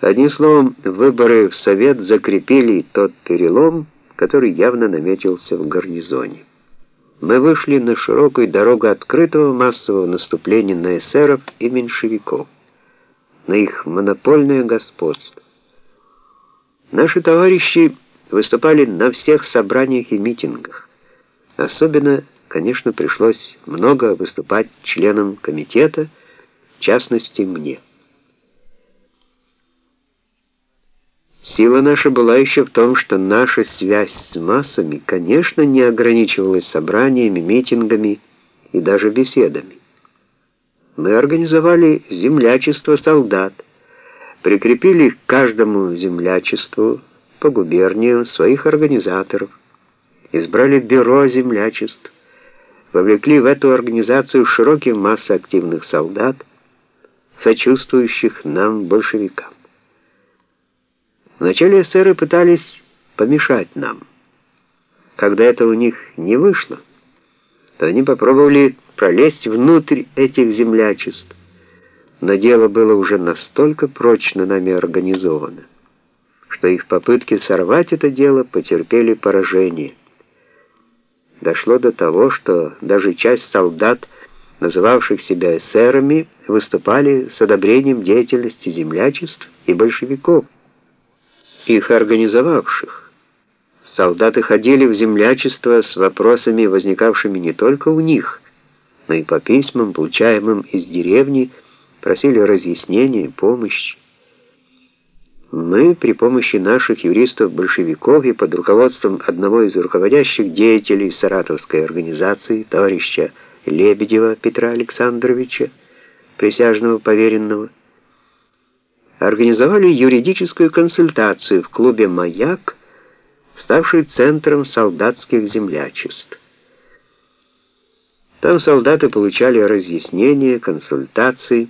Одним словом, выборы в Совет закрепили тот перелом, который явно наметился в гарнизоне. Мы вышли на широкую дорогу открытого массового наступления на эсеров и меньшевиков, на их монопольное господство. Наши товарищи выступали на всех собраниях и митингах. Особенно, конечно, пришлось много выступать членам комитета, в частности, мне. Сила наша была еще в том, что наша связь с массами, конечно, не ограничивалась собраниями, митингами и даже беседами. Мы организовали землячество солдат, прикрепили к каждому землячеству по губерниям своих организаторов, избрали бюро землячеств, вовлекли в эту организацию широкие массы активных солдат, сочувствующих нам, большевикам. Вначале эсеры пытались помешать нам. Когда это у них не вышло, то они попробовали пролезть внутрь этих землячеств. Но дело было уже настолько прочно нами организовано, что их попытки сорвать это дело потерпели поражение. Дошло до того, что даже часть солдат, называвших себя эсерами, выступали с одобрением деятельности землячеств и большевиков их организовавших. Солдаты ходили в землячество с вопросами, возникавшими не только у них, но и по письмам, получаемым из деревни, просили разъяснения, помощи. Мы при помощи наших юристов-большевиков и под руководством одного из руководящих деятелей Саратовской организации, товарища Лебедева Петра Александровича, присяжного поверенного, организовали юридическую консультацию в клубе «Маяк», ставший центром солдатских землячеств. Там солдаты получали разъяснения, консультации,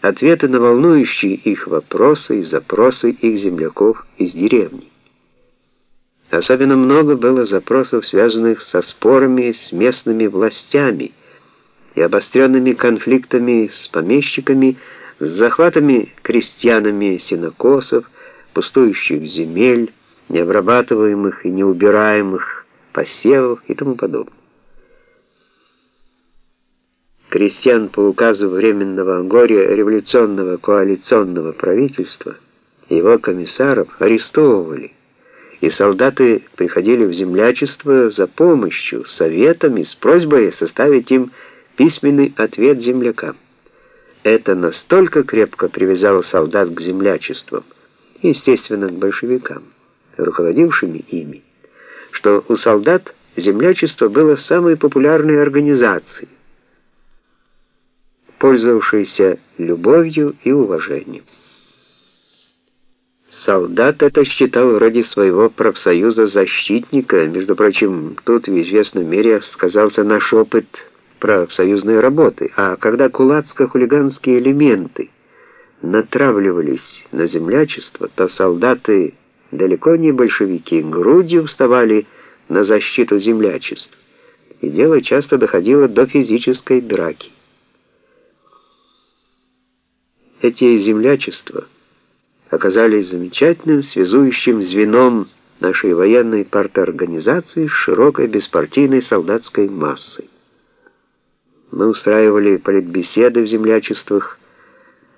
ответы на волнующие их вопросы и запросы их земляков из деревни. Особенно много было запросов, связанных со спорами с местными властями и обостренными конфликтами с помещиками, с захватами крестьянами сенокосов, пустующих земель, необрабатываемых и неубираемых посевов и тому подобное. Крестьян по указу Временного горя революционного коалиционного правительства его комиссаров арестовывали, и солдаты приходили в землячество за помощью, советами, с просьбой составить им письменный ответ землякам. Это настолько крепко привязало солдат к землячествам, естественно, к большевикам, руководившими ими, что у солдат землячество было самой популярной организацией, пользовавшейся любовью и уважением. Солдат это считал ради своего профсоюза защитника, между прочим, тут в известной мере сказался наш опыт профсоюзной работы, а когда кулацко-хулиганские элементы натравливались на землячество, то солдаты, далеко не большевики, грудью вставали на защиту землячества, и дело часто доходило до физической драки. Эти землячества оказались замечательным связующим звеном нашей военной парторганизации с широкой беспартийной солдатской массой. Мы устраивали политбеседы в землячествах.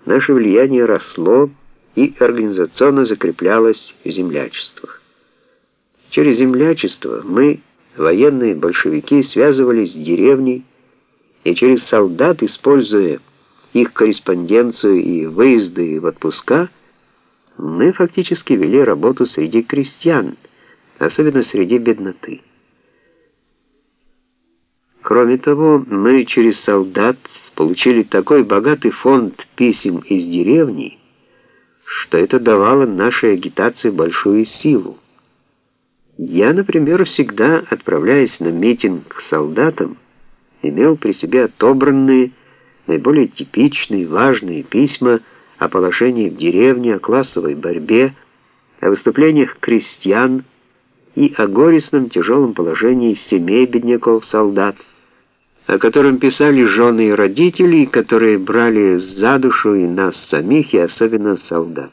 Наше влияние росло и организационно закреплялось в землячествах. Через землячество мы, военные большевики, связывались с деревней, и через солдат, используя их корреспонденцию и выезды в отпуска, мы фактически вели работу среди крестьян, особенно среди бедноты. Кроме того, мы через солдат получили такой богатый фонд писем из деревни, что это давало нашей агитации большую силу. Я, например, всегда, отправляясь на митинг к солдатам, имел при себе отобранные, наиболее типичные, важные письма о положении в деревне, о классовой борьбе, о выступлениях крестьян и о горестном тяжелом положении семей бедняков-солдат, о котором писали жены и родители, которые брали за душу и нас самих, и особенно солдат.